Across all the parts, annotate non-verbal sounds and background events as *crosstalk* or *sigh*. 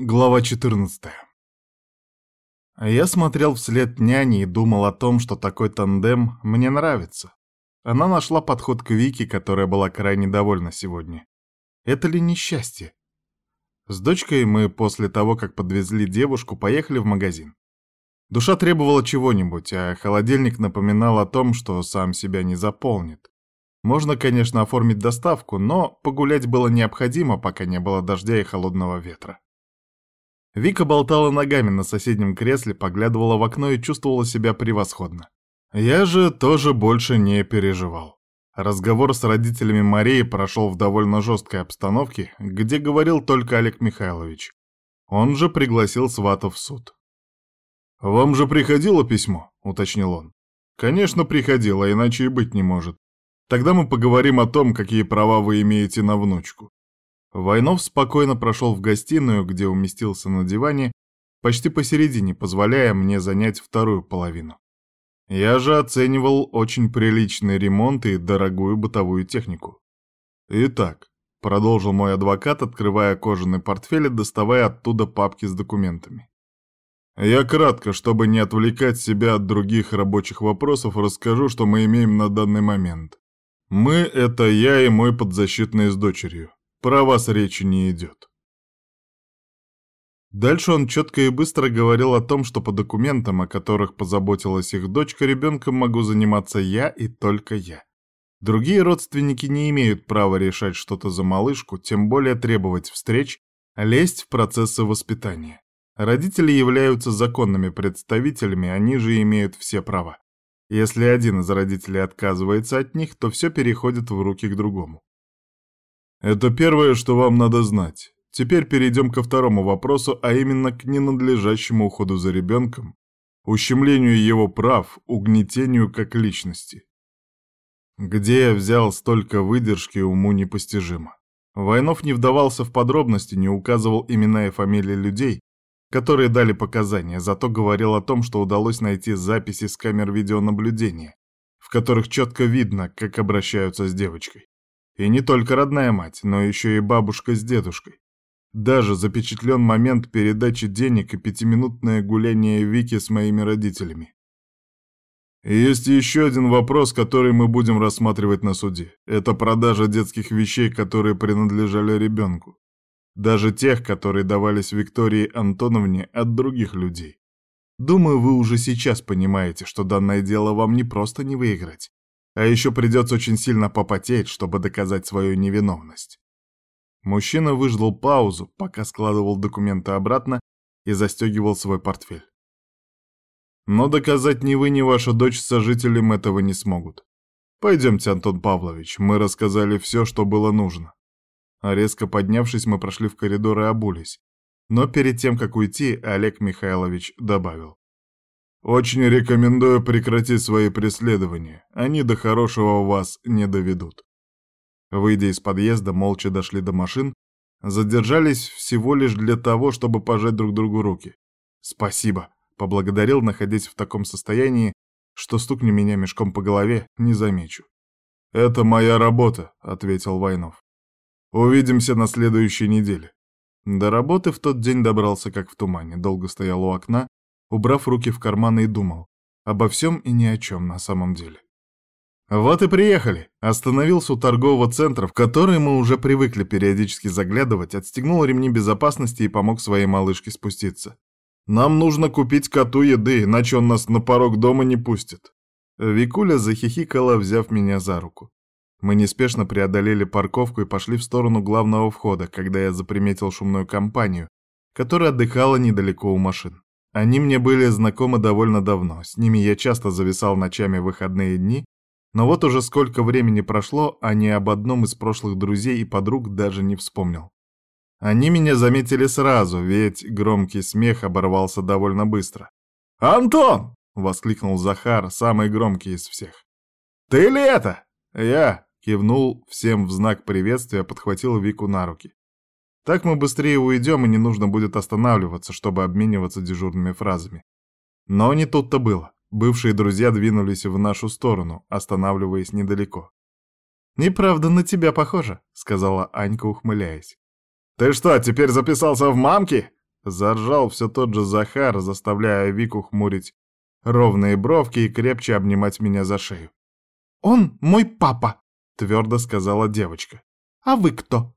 Глава 14 Я смотрел вслед няни и думал о том, что такой тандем мне нравится. Она нашла подход к Вике, которая была крайне довольна сегодня. Это ли несчастье? С дочкой мы после того, как подвезли девушку, поехали в магазин. Душа требовала чего-нибудь, а холодильник напоминал о том, что сам себя не заполнит. Можно, конечно, оформить доставку, но погулять было необходимо, пока не было дождя и холодного ветра. Вика болтала ногами на соседнем кресле, поглядывала в окно и чувствовала себя превосходно. Я же тоже больше не переживал. Разговор с родителями Марии прошел в довольно жесткой обстановке, где говорил только Олег Михайлович. Он же пригласил сватов в суд. «Вам же приходило письмо?» — уточнил он. «Конечно, приходило, иначе и быть не может. Тогда мы поговорим о том, какие права вы имеете на внучку. Войнов спокойно прошел в гостиную, где уместился на диване, почти посередине, позволяя мне занять вторую половину. Я же оценивал очень приличный ремонт и дорогую бытовую технику. Итак, продолжил мой адвокат, открывая кожаный портфель и доставая оттуда папки с документами. Я кратко, чтобы не отвлекать себя от других рабочих вопросов, расскажу, что мы имеем на данный момент. Мы — это я и мой подзащитный с дочерью. Про вас речи не идет. Дальше он четко и быстро говорил о том, что по документам, о которых позаботилась их дочка, ребенком могу заниматься я и только я. Другие родственники не имеют права решать что-то за малышку, тем более требовать встреч, лезть в процессы воспитания. Родители являются законными представителями, они же имеют все права. Если один из родителей отказывается от них, то все переходит в руки к другому. Это первое, что вам надо знать. Теперь перейдем ко второму вопросу, а именно к ненадлежащему уходу за ребенком, ущемлению его прав, угнетению как личности. Где я взял столько выдержки, уму непостижимо. Войнов не вдавался в подробности, не указывал имена и фамилии людей, которые дали показания, зато говорил о том, что удалось найти записи с камер видеонаблюдения, в которых четко видно, как обращаются с девочкой. И не только родная мать, но еще и бабушка с дедушкой. Даже запечатлен момент передачи денег и пятиминутное гуляние Вики с моими родителями. И есть еще один вопрос, который мы будем рассматривать на суде. Это продажа детских вещей, которые принадлежали ребенку. Даже тех, которые давались Виктории Антоновне от других людей. Думаю, вы уже сейчас понимаете, что данное дело вам не просто не выиграть, а еще придется очень сильно попотеть, чтобы доказать свою невиновность. Мужчина выждал паузу, пока складывал документы обратно и застегивал свой портфель. Но доказать ни вы, ни ваша дочь сожителям этого не смогут. Пойдемте, Антон Павлович, мы рассказали все, что было нужно. А резко поднявшись, мы прошли в коридор и обулись. Но перед тем, как уйти, Олег Михайлович добавил. Очень рекомендую прекратить свои преследования. Они до хорошего вас не доведут. Выйдя из подъезда, молча дошли до машин, задержались всего лишь для того, чтобы пожать друг другу руки. «Спасибо», — поблагодарил, находясь в таком состоянии, что стукни меня мешком по голове, не замечу. «Это моя работа», — ответил Войнов. «Увидимся на следующей неделе». До работы в тот день добрался как в тумане, долго стоял у окна, убрав руки в карманы и думал. Обо всем и ни о чем на самом деле. Вот и приехали. Остановился у торгового центра, в который мы уже привыкли периодически заглядывать, отстегнул ремни безопасности и помог своей малышке спуститься. Нам нужно купить коту еды, иначе он нас на порог дома не пустит. Викуля захихикала, взяв меня за руку. Мы неспешно преодолели парковку и пошли в сторону главного входа, когда я заприметил шумную компанию, которая отдыхала недалеко у машин. Они мне были знакомы довольно давно, с ними я часто зависал ночами в выходные дни, но вот уже сколько времени прошло, а ни об одном из прошлых друзей и подруг даже не вспомнил. Они меня заметили сразу, ведь громкий смех оборвался довольно быстро. «Антон!» — воскликнул Захар, самый громкий из всех. «Ты ли это?» «Я!» — кивнул всем в знак приветствия, подхватил Вику на руки. Так мы быстрее уйдем, и не нужно будет останавливаться, чтобы обмениваться дежурными фразами. Но не тут-то было. Бывшие друзья двинулись в нашу сторону, останавливаясь недалеко. «Неправда на тебя похоже», — сказала Анька, ухмыляясь. «Ты что, теперь записался в мамки?» Заржал все тот же Захар, заставляя Вику хмурить ровные бровки и крепче обнимать меня за шею. «Он мой папа», — твердо сказала девочка. «А вы кто?»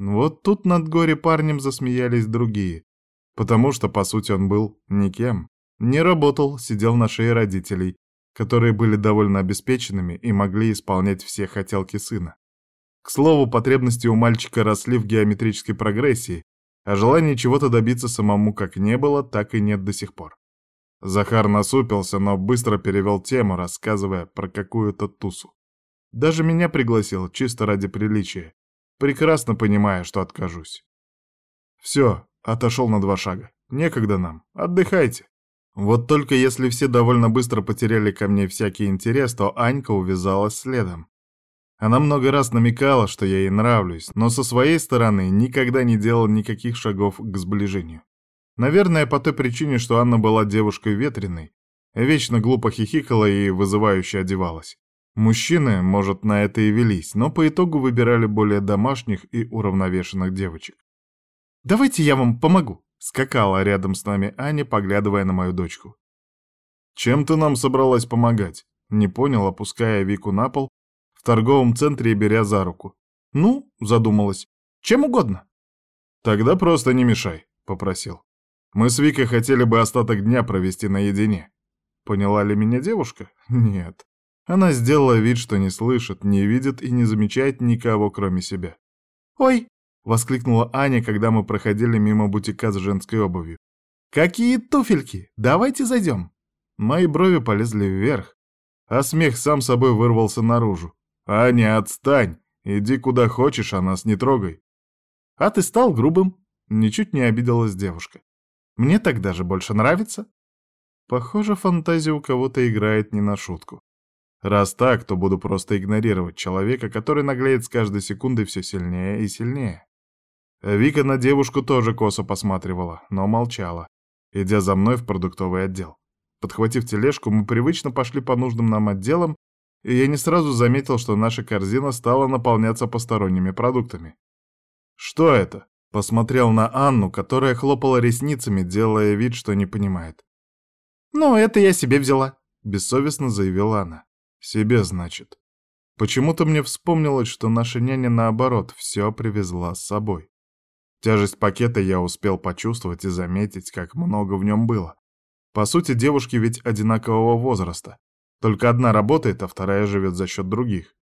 Вот тут над горе парнем засмеялись другие, потому что, по сути, он был никем. Не работал, сидел на шее родителей, которые были довольно обеспеченными и могли исполнять все хотелки сына. К слову, потребности у мальчика росли в геометрической прогрессии, а желания чего-то добиться самому как не было, так и нет до сих пор. Захар насупился, но быстро перевел тему, рассказывая про какую-то тусу. Даже меня пригласил, чисто ради приличия, прекрасно понимая, что откажусь. Все, отошел на два шага. Некогда нам, отдыхайте. Вот только если все довольно быстро потеряли ко мне всякий интерес, то Анька увязалась следом. Она много раз намекала, что я ей нравлюсь, но со своей стороны никогда не делал никаких шагов к сближению. Наверное, по той причине, что Анна была девушкой ветреной, вечно глупо хихикала и вызывающе одевалась. Мужчины, может, на это и велись, но по итогу выбирали более домашних и уравновешенных девочек. «Давайте я вам помогу», — скакала рядом с нами Аня, поглядывая на мою дочку. «Чем ты нам собралась помогать?» — не понял, опуская Вику на пол в торговом центре беря за руку. «Ну», — задумалась, — «чем угодно». «Тогда просто не мешай», — попросил. «Мы с Викой хотели бы остаток дня провести наедине». Поняла ли меня девушка? *laughs* Нет. Она сделала вид, что не слышит, не видит и не замечает никого, кроме себя. «Ой!» — воскликнула Аня, когда мы проходили мимо бутика с женской обувью. «Какие туфельки! Давайте зайдем!» Мои брови полезли вверх, а смех сам собой вырвался наружу. «Аня, отстань! Иди куда хочешь, а нас не трогай!» «А ты стал грубым!» — ничуть не обиделась девушка. «Мне так даже больше нравится!» Похоже, фантазия у кого-то играет не на шутку. Раз так, то буду просто игнорировать человека, который наглеет с каждой секундой все сильнее и сильнее. Вика на девушку тоже косо посматривала, но молчала, идя за мной в продуктовый отдел. Подхватив тележку, мы привычно пошли по нужным нам отделам и я не сразу заметил, что наша корзина стала наполняться посторонними продуктами. «Что это?» — посмотрел на Анну, которая хлопала ресницами, делая вид, что не понимает. «Ну, это я себе взяла», — бессовестно заявила она. «Себе, значит». Почему-то мне вспомнилось, что наша няня, наоборот, все привезла с собой. Тяжесть пакета я успел почувствовать и заметить, как много в нем было. По сути, девушки ведь одинакового возраста. Только одна работает, а вторая живет за счет других.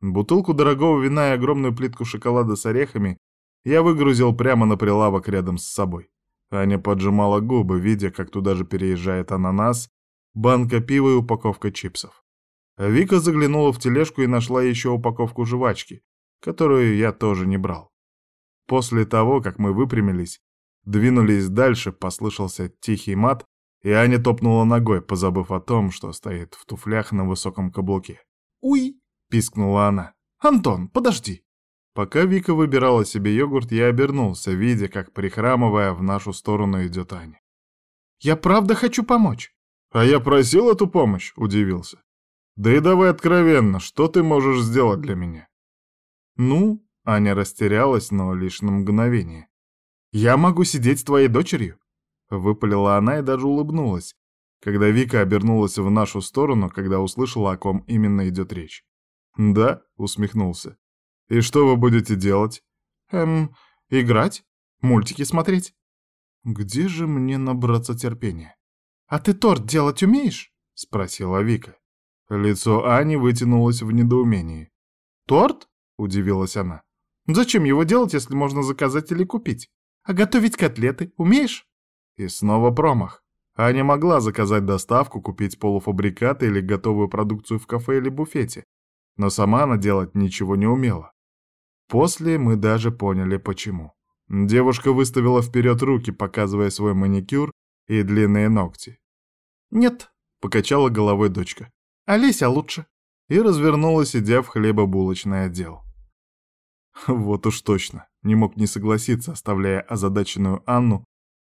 Бутылку дорогого вина и огромную плитку шоколада с орехами я выгрузил прямо на прилавок рядом с собой. Аня поджимала губы, видя, как туда же переезжает ананас, банка пива и упаковка чипсов. Вика заглянула в тележку и нашла еще упаковку жвачки, которую я тоже не брал. После того, как мы выпрямились, двинулись дальше, послышался тихий мат, и Аня топнула ногой, позабыв о том, что стоит в туфлях на высоком каблуке. «Уй!» — пискнула она. «Антон, подожди!» Пока Вика выбирала себе йогурт, я обернулся, видя, как, прихрамывая, в нашу сторону идет Аня. «Я правда хочу помочь!» «А я просил эту помощь?» — удивился. «Да и давай откровенно, что ты можешь сделать для меня?» «Ну...» — Аня растерялась, но лишь на мгновение. «Я могу сидеть с твоей дочерью?» Выпалила она и даже улыбнулась, когда Вика обернулась в нашу сторону, когда услышала, о ком именно идет речь. «Да?» — усмехнулся. «И что вы будете делать?» «Эм, играть? Мультики смотреть?» «Где же мне набраться терпения?» «А ты торт делать умеешь?» — спросила Вика. Лицо Ани вытянулось в недоумении. «Торт?» — удивилась она. «Зачем его делать, если можно заказать или купить? А готовить котлеты умеешь?» И снова промах. Аня могла заказать доставку, купить полуфабрикаты или готовую продукцию в кафе или буфете, но сама она делать ничего не умела. После мы даже поняли, почему. Девушка выставила вперед руки, показывая свой маникюр и длинные ногти. «Нет», — покачала головой дочка, — «Олеся лучше». И развернулась, идя в хлебобулочный отдел. Вот уж точно, не мог не согласиться, оставляя озадаченную Анну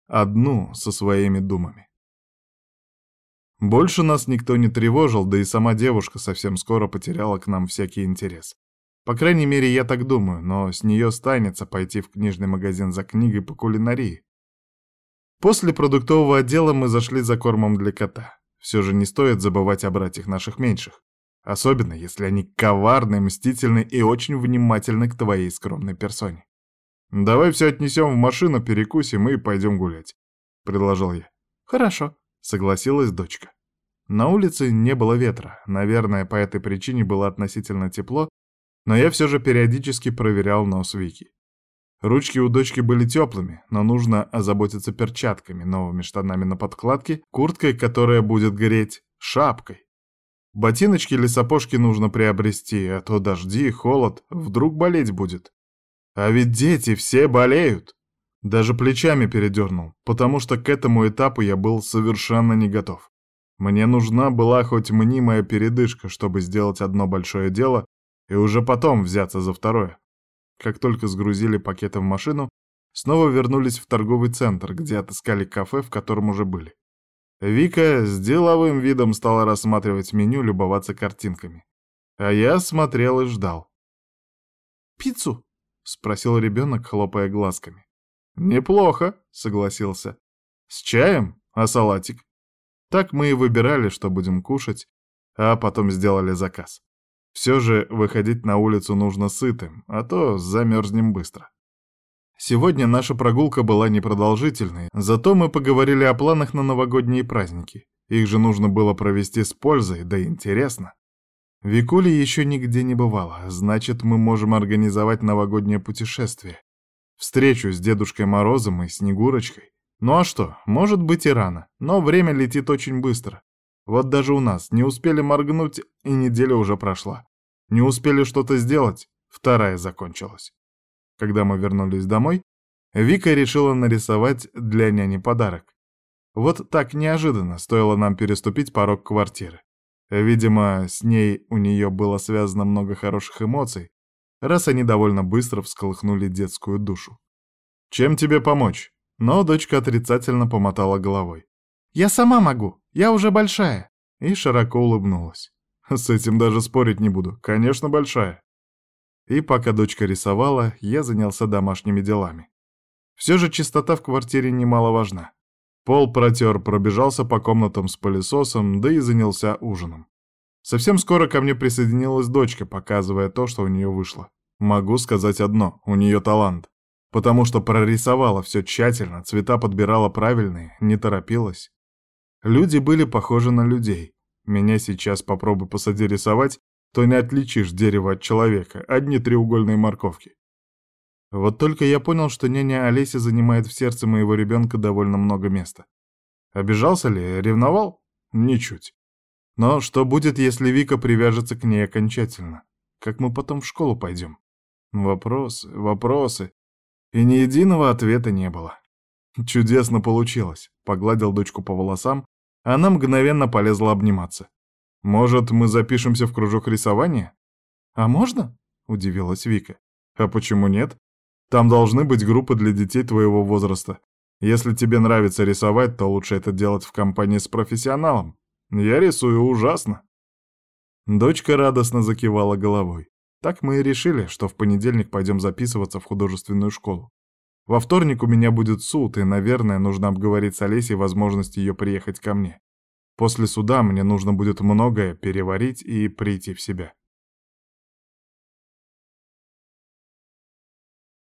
одну со своими думами. Больше нас никто не тревожил, да и сама девушка совсем скоро потеряла к нам всякий интерес. По крайней мере, я так думаю, но с нее станется пойти в книжный магазин за книгой по кулинарии. После продуктового отдела мы зашли за кормом для кота. Все же не стоит забывать о братьях наших меньших. Особенно, если они коварны, мстительны и очень внимательны к твоей скромной персоне. «Давай все отнесем в машину, перекусим и пойдем гулять», — предложил я. «Хорошо», — согласилась дочка. На улице не было ветра, наверное, по этой причине было относительно тепло, но я все же периодически проверял нос Вики. Ручки у дочки были теплыми, но нужно озаботиться перчатками, новыми штанами на подкладке, курткой, которая будет греть, шапкой. Ботиночки или сапожки нужно приобрести, а то дожди, холод, вдруг болеть будет. А ведь дети все болеют. Даже плечами передернул, потому что к этому этапу я был совершенно не готов. Мне нужна была хоть мнимая передышка, чтобы сделать одно большое дело и уже потом взяться за второе. Как только сгрузили пакеты в машину, снова вернулись в торговый центр, где отыскали кафе, в котором уже были. Вика с деловым видом стала рассматривать меню, любоваться картинками. А я смотрел и ждал. «Пиццу?» — спросил ребенок, хлопая глазками. «Неплохо», — согласился. «С чаем? А салатик?» Так мы и выбирали, что будем кушать, а потом сделали заказ. Все же выходить на улицу нужно сытым, а то замерзнем быстро. Сегодня наша прогулка была непродолжительной, зато мы поговорили о планах на новогодние праздники. Их же нужно было провести с пользой, да интересно. Викули еще нигде не бывало, значит, мы можем организовать новогоднее путешествие. Встречу с Дедушкой Морозом и Снегурочкой. Ну а что, может быть и рано, но время летит очень быстро. Вот даже у нас не успели моргнуть, и неделя уже прошла. Не успели что-то сделать, вторая закончилась. Когда мы вернулись домой, Вика решила нарисовать для няни подарок. Вот так неожиданно стоило нам переступить порог квартиры. Видимо, с ней у нее было связано много хороших эмоций, раз они довольно быстро всколыхнули детскую душу. «Чем тебе помочь?» Но дочка отрицательно помотала головой. «Я сама могу, я уже большая!» И широко улыбнулась. С этим даже спорить не буду, конечно, большая. И пока дочка рисовала, я занялся домашними делами. Все же чистота в квартире немаловажна. Пол протер, пробежался по комнатам с пылесосом, да и занялся ужином. Совсем скоро ко мне присоединилась дочка, показывая то, что у нее вышло. Могу сказать одно, у нее талант потому что прорисовала все тщательно, цвета подбирала правильные, не торопилась. Люди были похожи на людей. Меня сейчас попробуй посади рисовать, то не отличишь дерево от человека, одни треугольные морковки. Вот только я понял, что няня Олеся занимает в сердце моего ребенка довольно много места. Обижался ли, ревновал? Ничуть. Но что будет, если Вика привяжется к ней окончательно? Как мы потом в школу пойдем? Вопросы, вопросы. И ни единого ответа не было. Чудесно получилось. Погладил дочку по волосам, она мгновенно полезла обниматься. Может, мы запишемся в кружок рисования? А можно? Удивилась Вика. А почему нет? Там должны быть группы для детей твоего возраста. Если тебе нравится рисовать, то лучше это делать в компании с профессионалом. Я рисую ужасно. Дочка радостно закивала головой. Так мы и решили, что в понедельник пойдем записываться в художественную школу. Во вторник у меня будет суд, и, наверное, нужно обговорить с Олесей возможность ее приехать ко мне. После суда мне нужно будет многое переварить и прийти в себя.